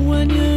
when you